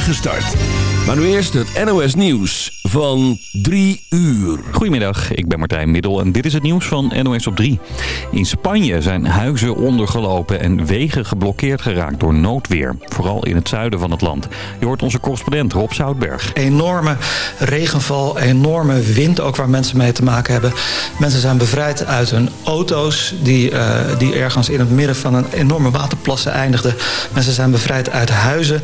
start. Maar nu eerst het NOS Nieuws van 3 uur. Goedemiddag, ik ben Martijn Middel en dit is het nieuws van NOS op 3. In Spanje zijn huizen ondergelopen en wegen geblokkeerd geraakt door noodweer. Vooral in het zuiden van het land. Je hoort onze correspondent Rob Zoutberg. Enorme regenval, enorme wind ook waar mensen mee te maken hebben. Mensen zijn bevrijd uit hun auto's die, uh, die ergens in het midden van een enorme waterplassen eindigden. Mensen zijn bevrijd uit huizen.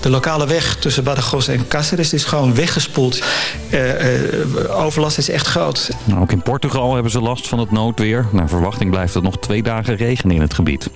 De lokale weg tussen Badajoz en Cáceres is gewoon weggespoeld. Uh, uh, overlast is echt groot. Nou, ook in Portugal hebben ze last van het noodweer. Naar verwachting blijft het nog twee dagen regenen in het gebied.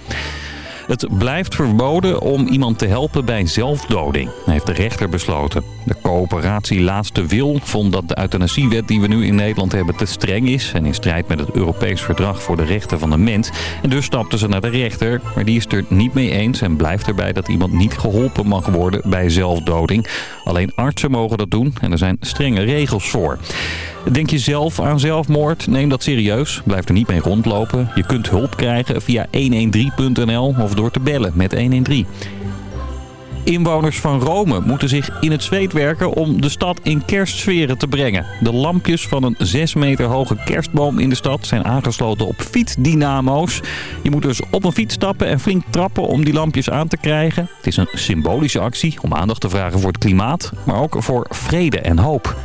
Het blijft verboden om iemand te helpen bij zelfdoding, heeft de rechter besloten. De coöperatie Laatste Wil vond dat de euthanasiewet die we nu in Nederland hebben te streng is... en in strijd met het Europees Verdrag voor de Rechten van de Mens. En dus stapten ze naar de rechter, maar die is er niet mee eens... en blijft erbij dat iemand niet geholpen mag worden bij zelfdoding. Alleen artsen mogen dat doen en er zijn strenge regels voor. Denk je zelf aan zelfmoord? Neem dat serieus. Blijf er niet mee rondlopen. Je kunt hulp krijgen via 113.nl of door te bellen met 113. Inwoners van Rome moeten zich in het zweet werken om de stad in kerstsferen te brengen. De lampjes van een 6 meter hoge kerstboom in de stad zijn aangesloten op fietsdynamo's. Je moet dus op een fiets stappen en flink trappen om die lampjes aan te krijgen. Het is een symbolische actie om aandacht te vragen voor het klimaat, maar ook voor vrede en hoop.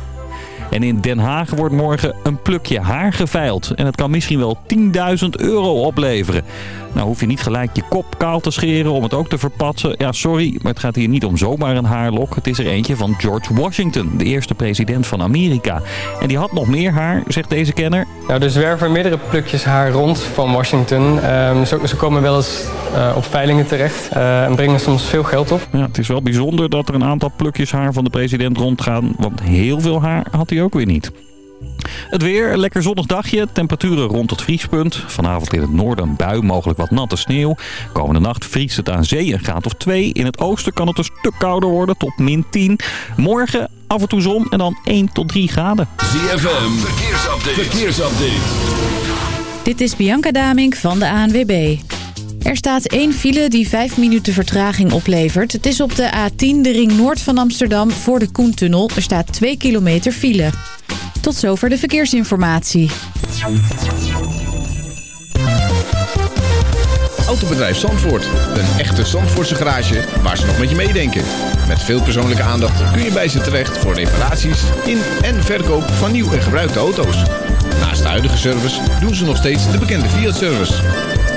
En in Den Haag wordt morgen een plukje haar geveild. En het kan misschien wel 10.000 euro opleveren. Nou hoef je niet gelijk je kop kaal te scheren om het ook te verpatsen. Ja, sorry, maar het gaat hier niet om zomaar een haarlok. Het is er eentje van George Washington, de eerste president van Amerika. En die had nog meer haar, zegt deze kenner. Nou, er zwerven meerdere plukjes haar rond van Washington. Um, ze, ze, komen wel eens uh, op veilingen terecht uh, en brengen soms veel geld op. Ja, het is wel bijzonder dat er een aantal plukjes haar van de president rondgaan. Want heel veel haar had hij ook weer niet. Het weer, een lekker zonnig dagje. Temperaturen rond het vriespunt. Vanavond in het noorden een bui, mogelijk wat natte sneeuw. Komende nacht vriest het aan zee een graad of 2. In het oosten kan het een stuk kouder worden, tot min 10. Morgen af en toe zon en dan 1 tot 3 graden. ZFM, verkeersupdate. verkeersupdate. Dit is Bianca Damink van de ANWB. Er staat één file die 5 minuten vertraging oplevert. Het is op de A10, de ring noord van Amsterdam, voor de Koentunnel. Er staat 2 kilometer file. Tot zover de verkeersinformatie. Autobedrijf Zandvoort. Een echte Zandvoortse garage waar ze nog met je meedenken. Met veel persoonlijke aandacht kun je bij ze terecht voor reparaties in en verkoop van nieuw en gebruikte auto's. Naast de huidige service doen ze nog steeds de bekende Fiat-service.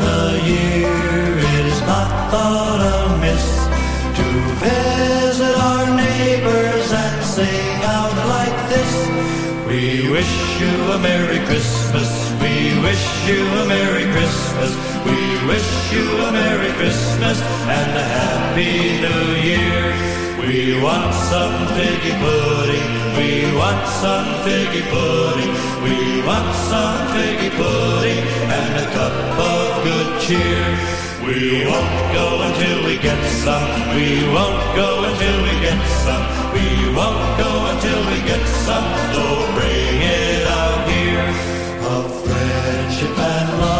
A year it is not thought amiss to visit our neighbors and sing out like this. We wish you a Merry Christmas. We wish you a Merry Christmas. We wish you a Merry Christmas and a Happy New Year. We want some figgy pudding. We want some figgy pudding. We want some figgy pudding and a cup of good cheer. We won't go until we get some. We won't go until we get some. We won't go until we get some. So bring it out here. Of friendship and love,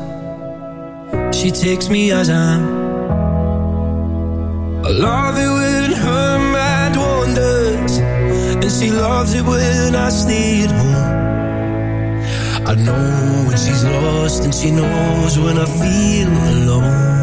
she takes me as I'm I love it when her mind wanders And she loves it when I stay at home. I know when she's lost and she knows when I feel alone.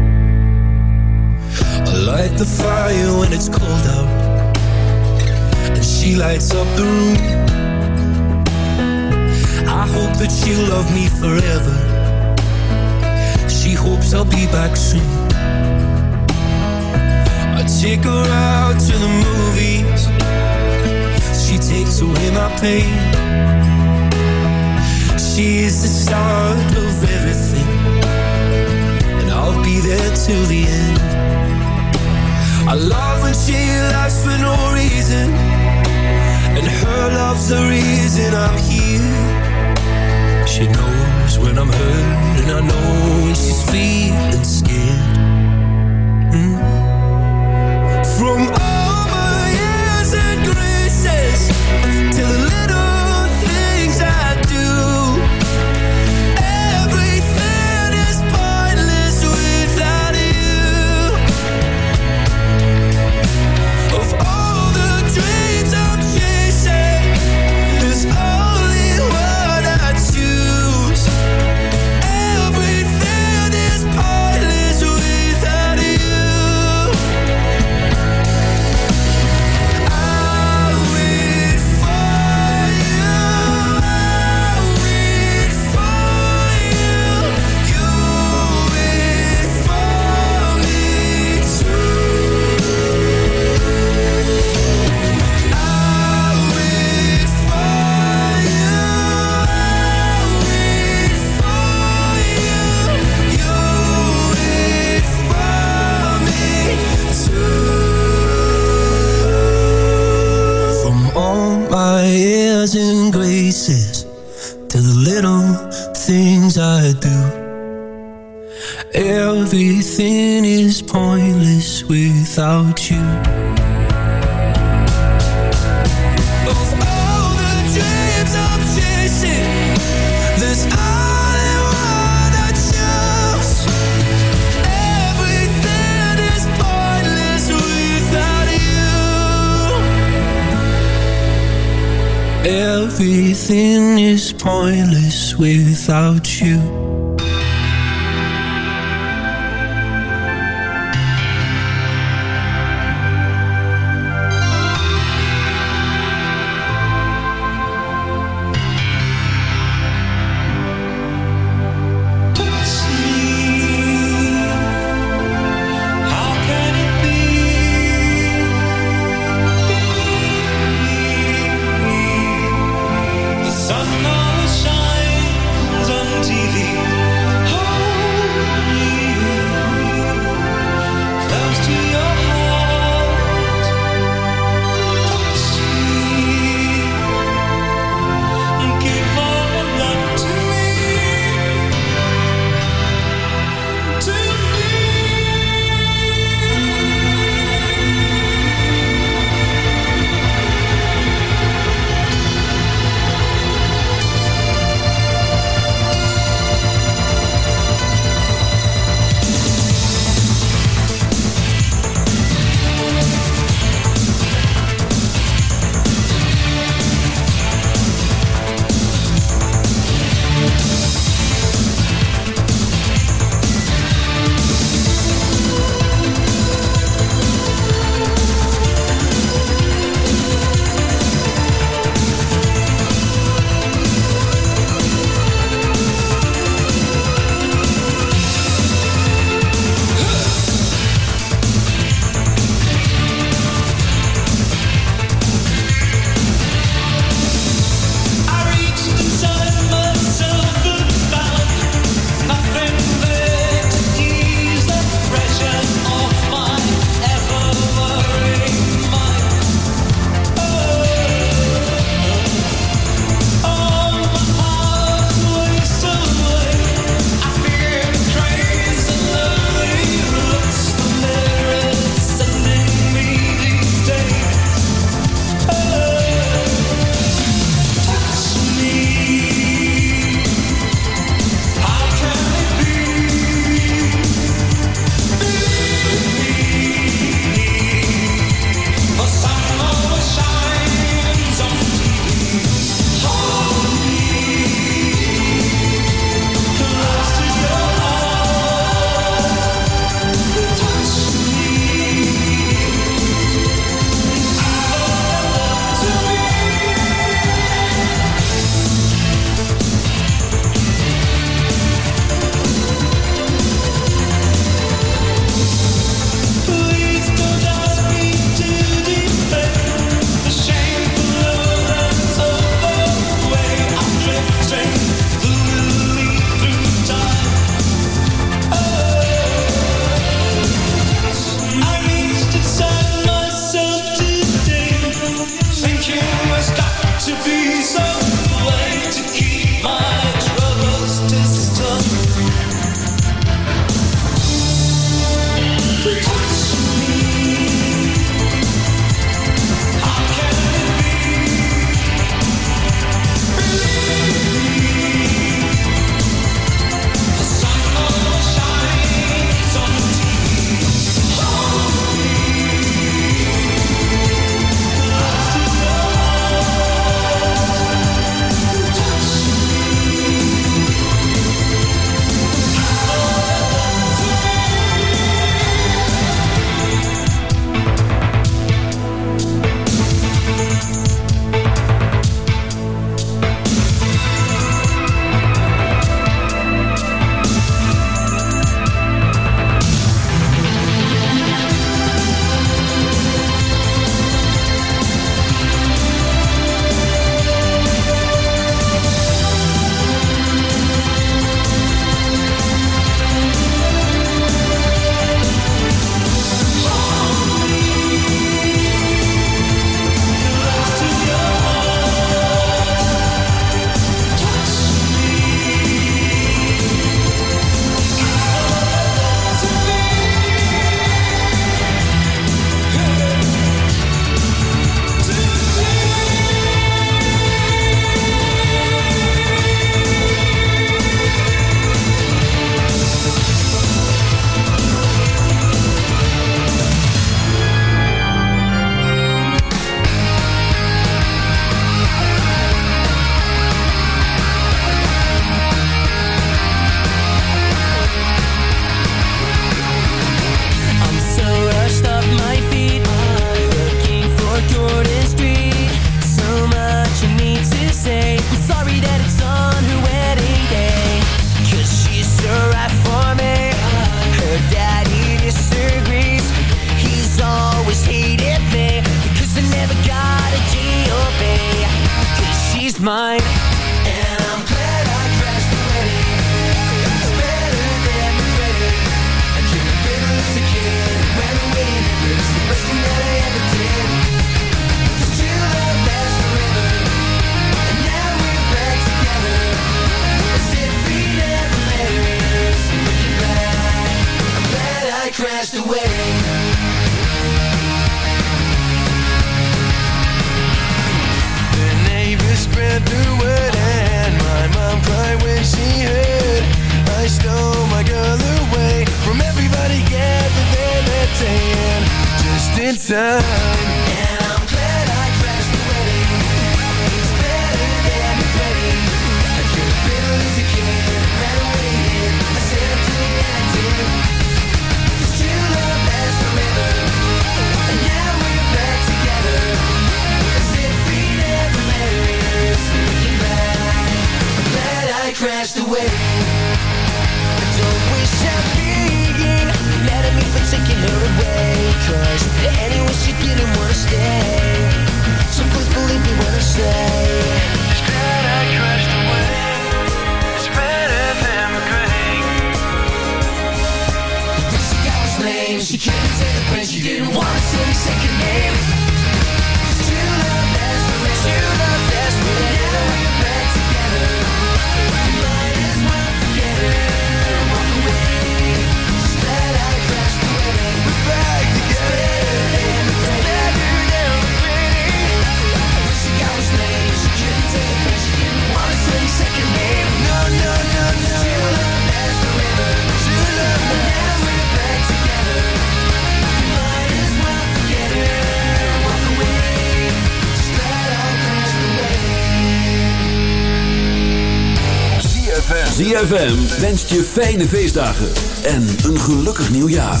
Wenst je fijne feestdagen en een gelukkig nieuwjaar.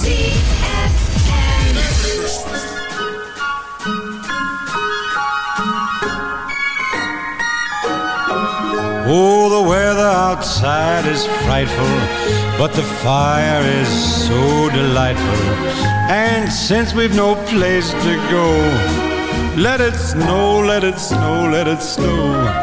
Oh, the weather outside is frightful, but the fire is so delightful. And since we've no place to go, let it snow, let it snow, let it snow.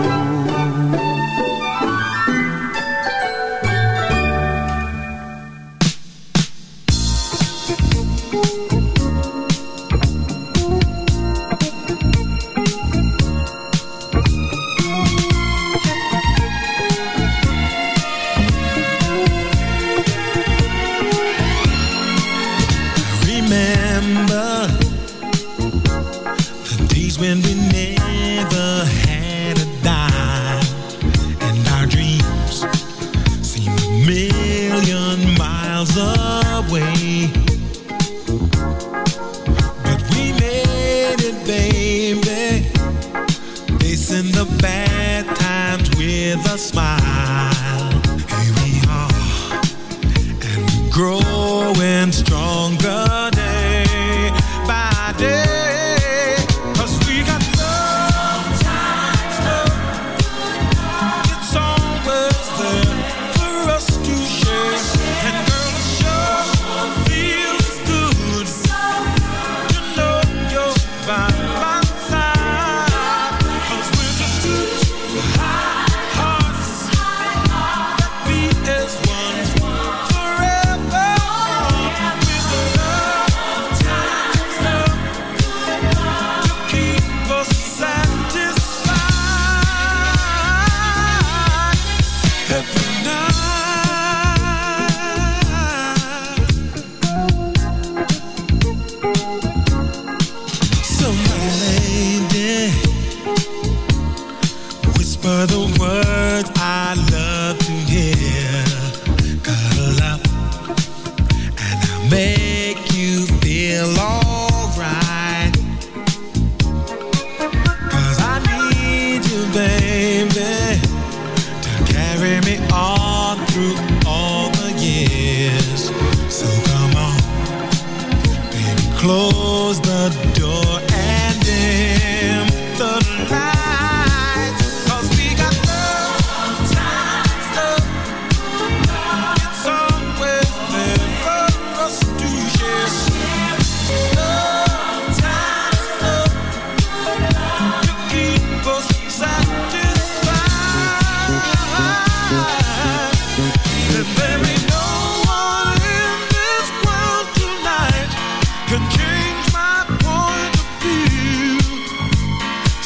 Facing the bad times with a smile. Here we are, and growing stronger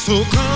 So come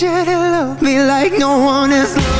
need you to love me like no one is loved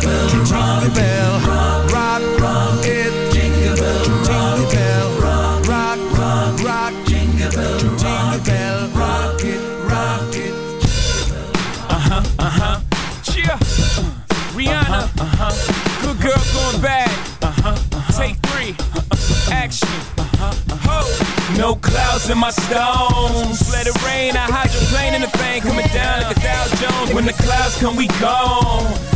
Jingle bell rock, jingle bell rock, rock, rock it. Jingle bell rock, jingle bell rock, rock, rock, rock. Jingle bell jingle bell rock it, rock it. In my stones. Let it rain. I hydroplane in the fan coming down like a Dow Jones. When the clouds come, we gone.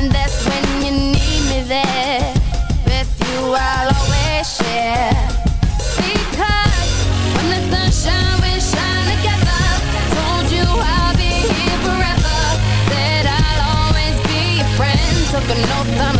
And that's when you need me there. With you, I'll always share. Because when the shine together, told you I'll be here forever. Said I'll always be your friend.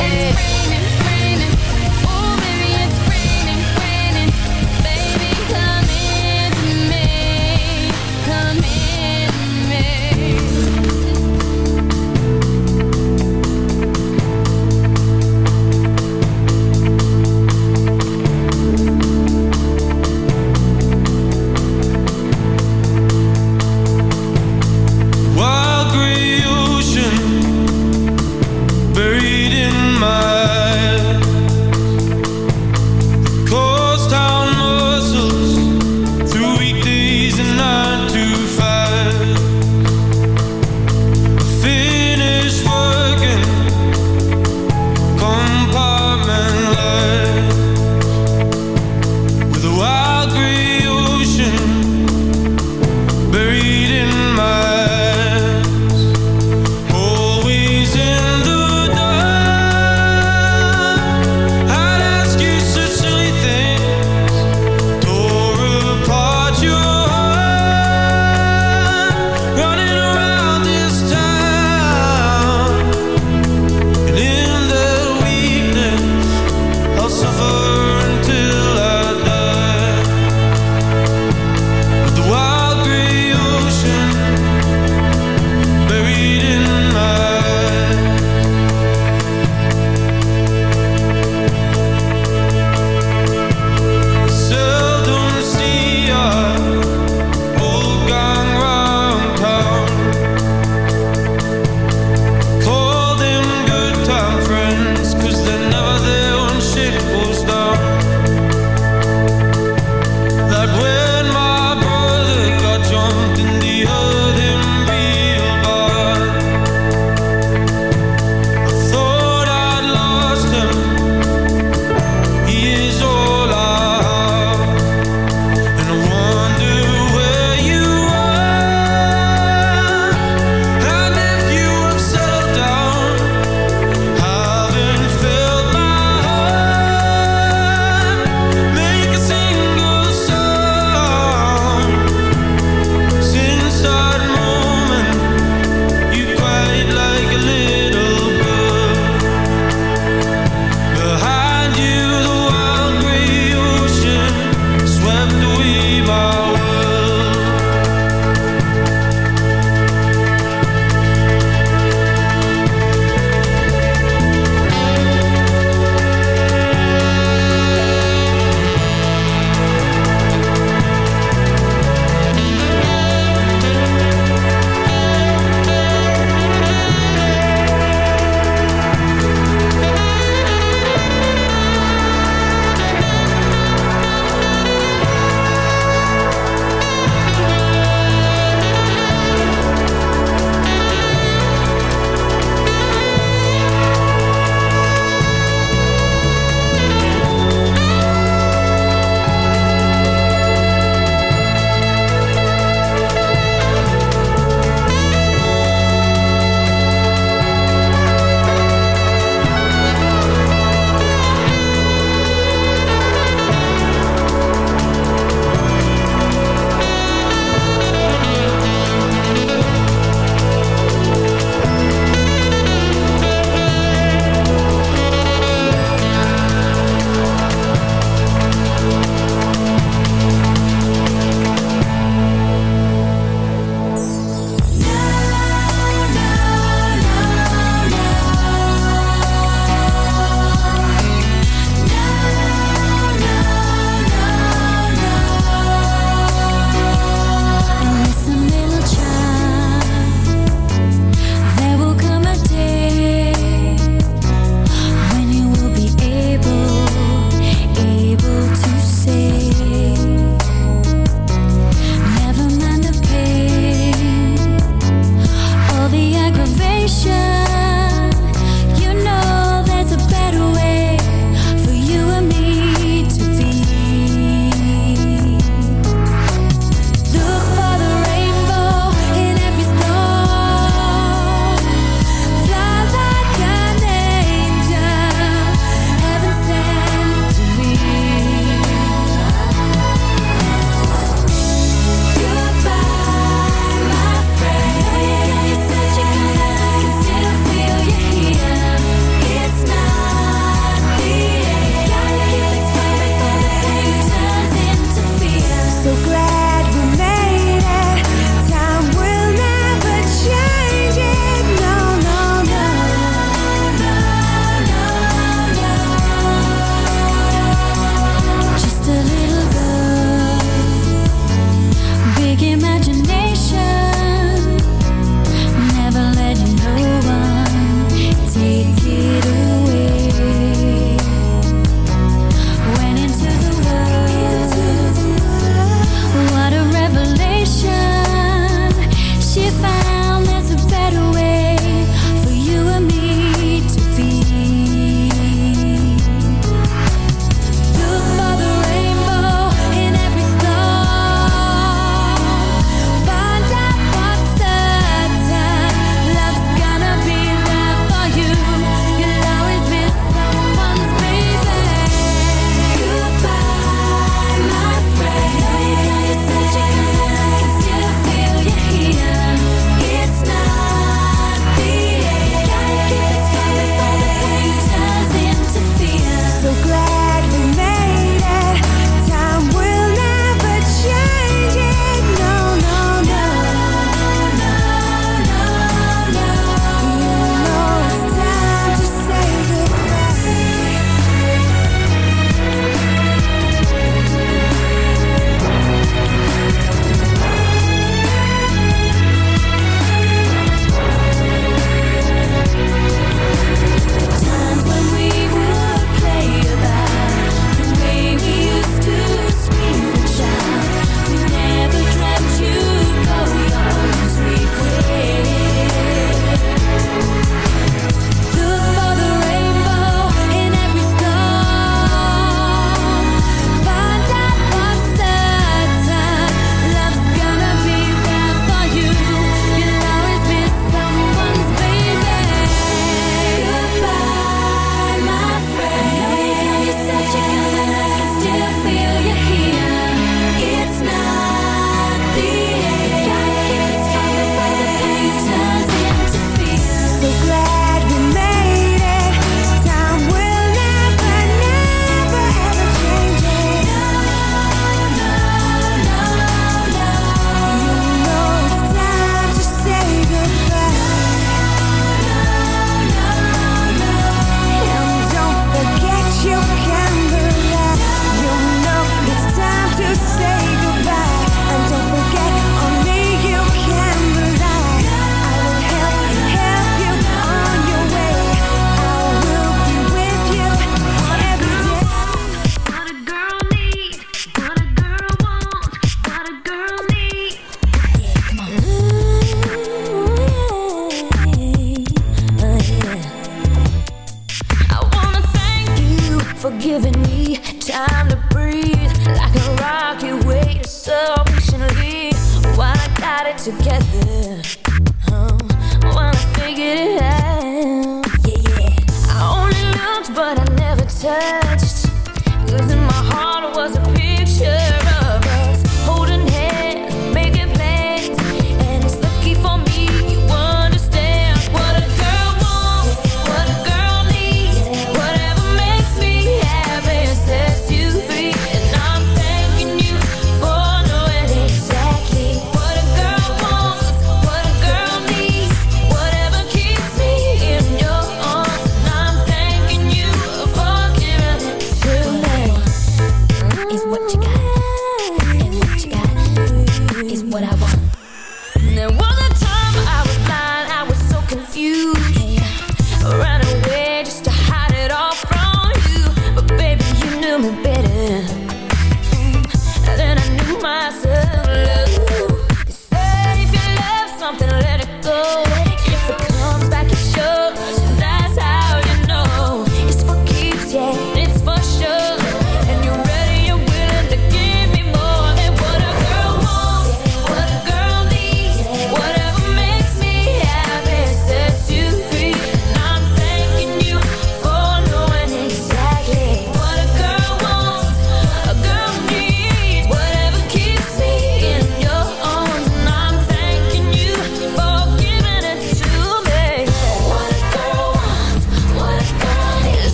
Hey.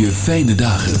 je fijne dagen.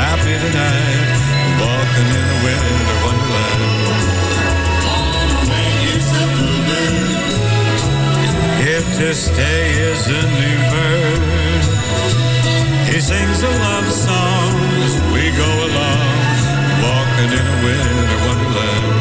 happy tonight, walking in a winter wonderland. If this day is a new birth, he sings a love song as we go along, walking in a winter wonderland.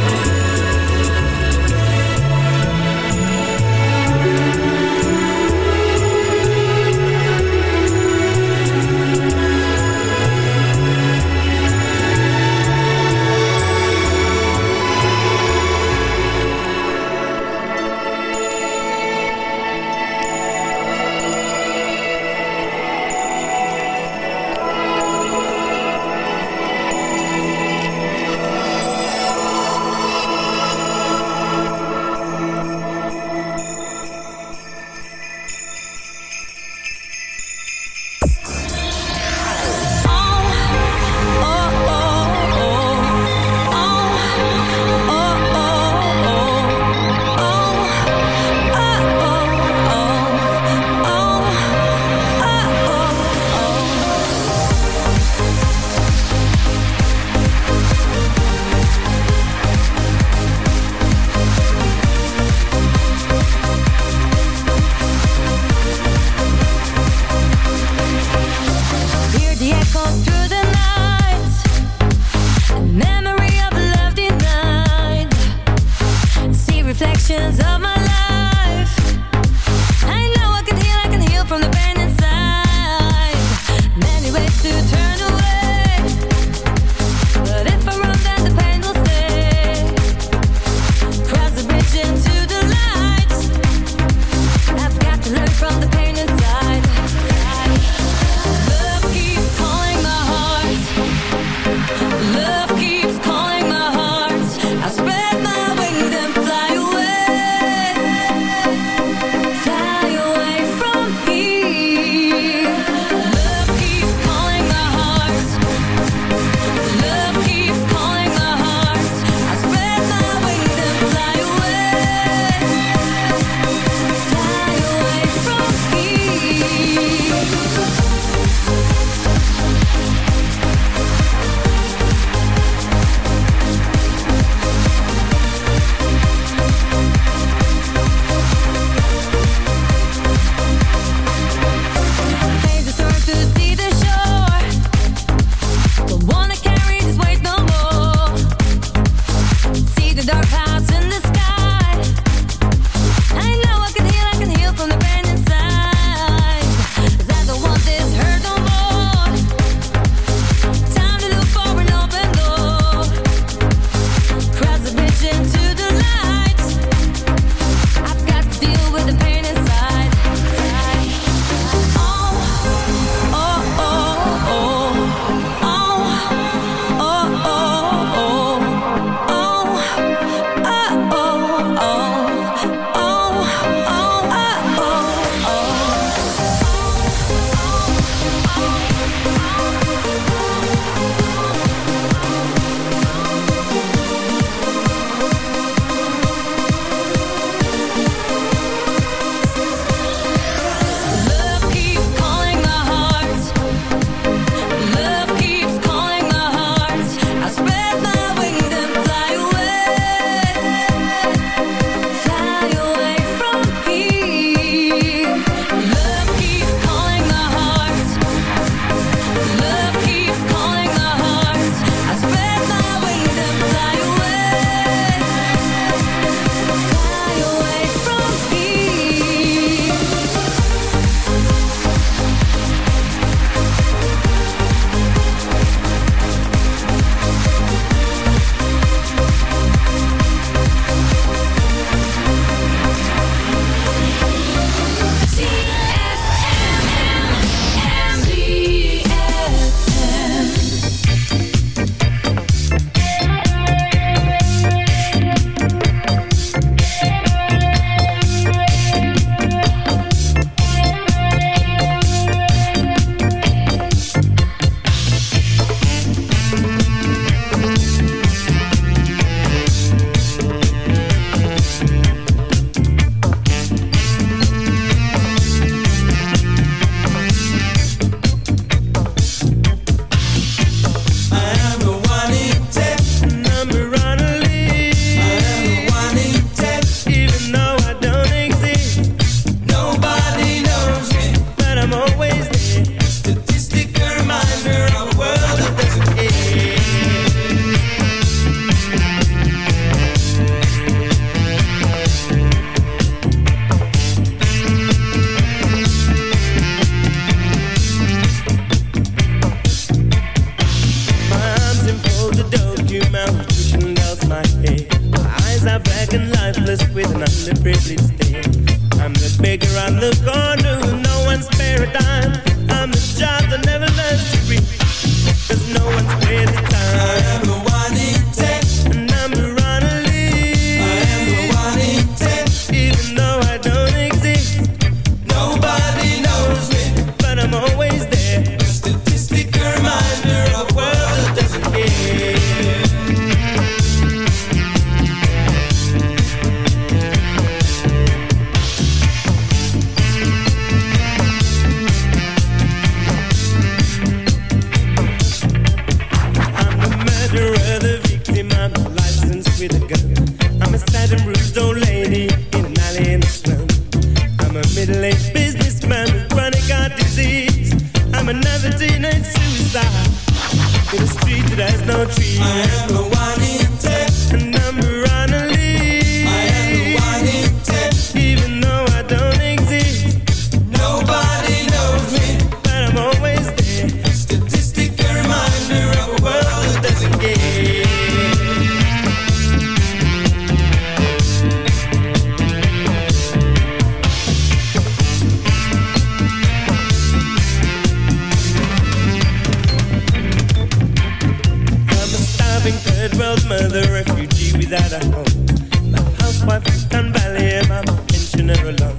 child mother, refugee without a home. My housewife and ballet, my pensioner alone.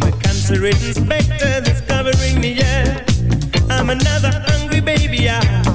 My cancer-ridden specter that's covering me, yeah. I'm another hungry baby, yeah.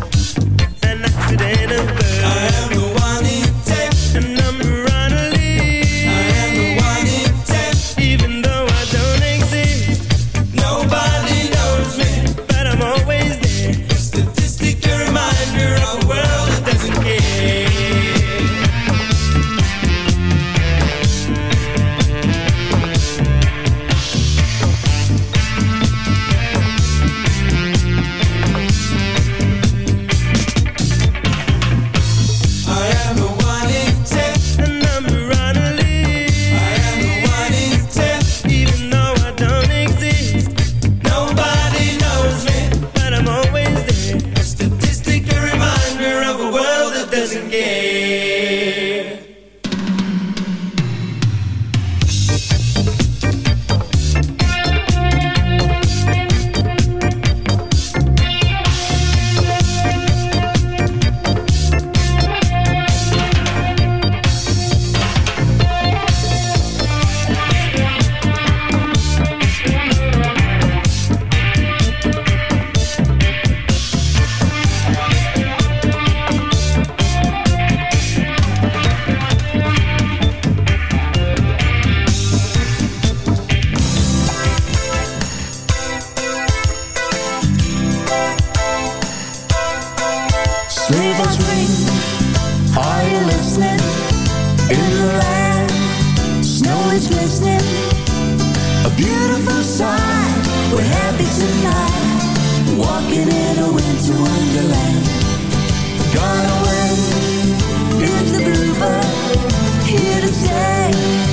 always listening. A beautiful sight. We're happy tonight. Walking in a winter wonderland. Gone away is the bluebird. Here to stay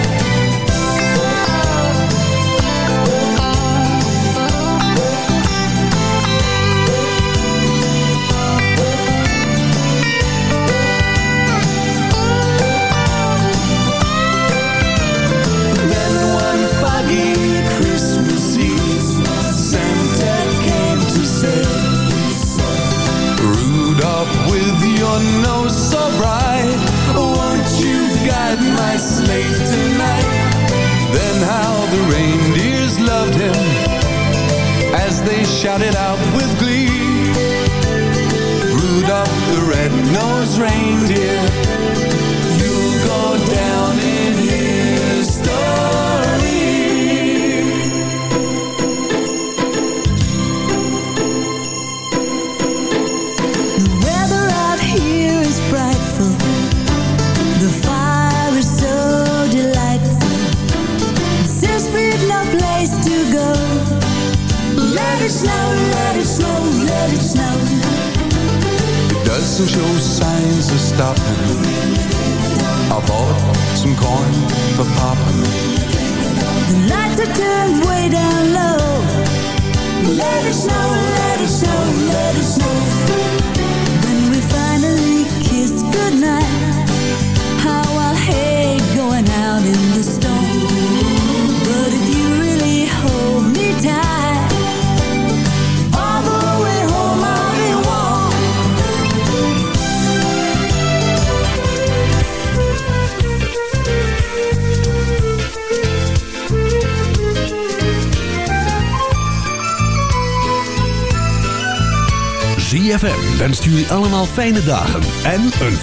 fijne dagen en een